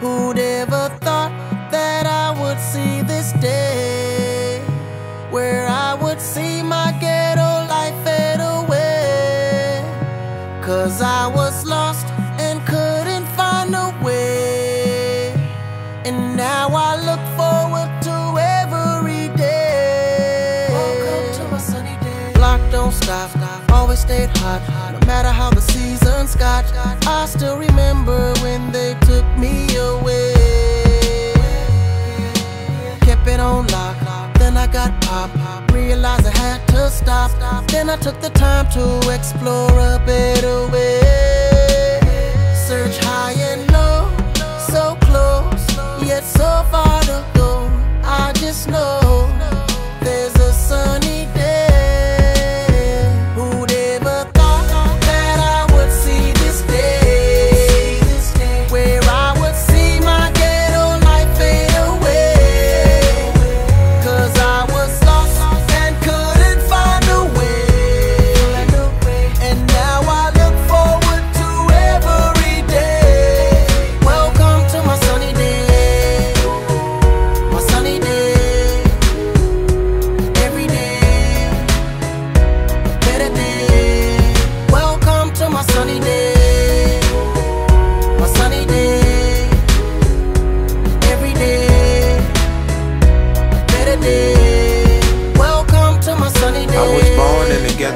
Who'd ever thought that I would see this day where I would see my ghetto life fade away? Cause I was lost and couldn't find a way. And now I look forward to every day. Welcome to my sunny day. Block don't stop, always stayed hot. No matter how the seasons got, I still remember when they took me got pop. Realized I had to stop. Then I took the time to explore a better way. Search high and low, so close, yet so far to go. I just know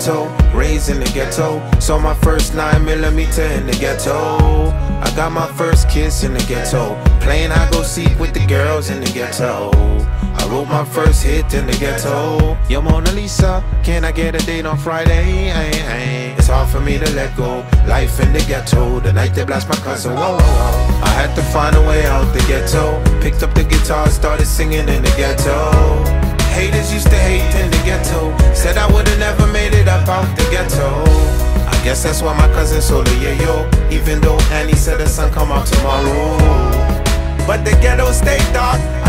ghetto, raised in the ghetto. Saw my first 9 millimeter in the ghetto. I got my first kiss in the ghetto. Playing I go seek with the girls in the ghetto. I wrote my first hit in the ghetto. Yo, Mona Lisa, can I get a date on Friday? Ay, ay. It's hard for me to let go. Life in the ghetto, the night they blast my cousin. Whoa. I had to find a way out the ghetto. Picked up the guitar, started singing in the ghetto. Haters used to hate in the ghetto. Said I would've never guess that's why my cousin sold a yo. Even though Annie said the sun come out tomorrow. But the ghetto stayed dark.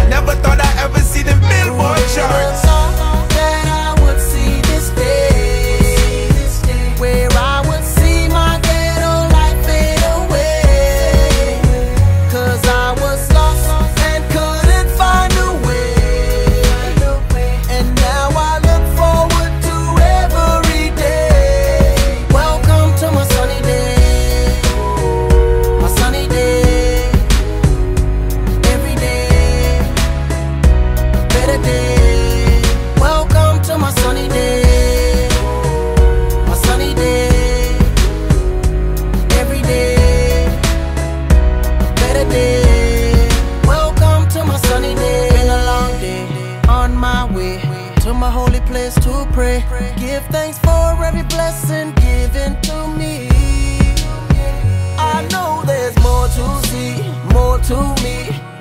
Place to pray. Give thanks for every blessing given to me. I know there's more to see, more to me.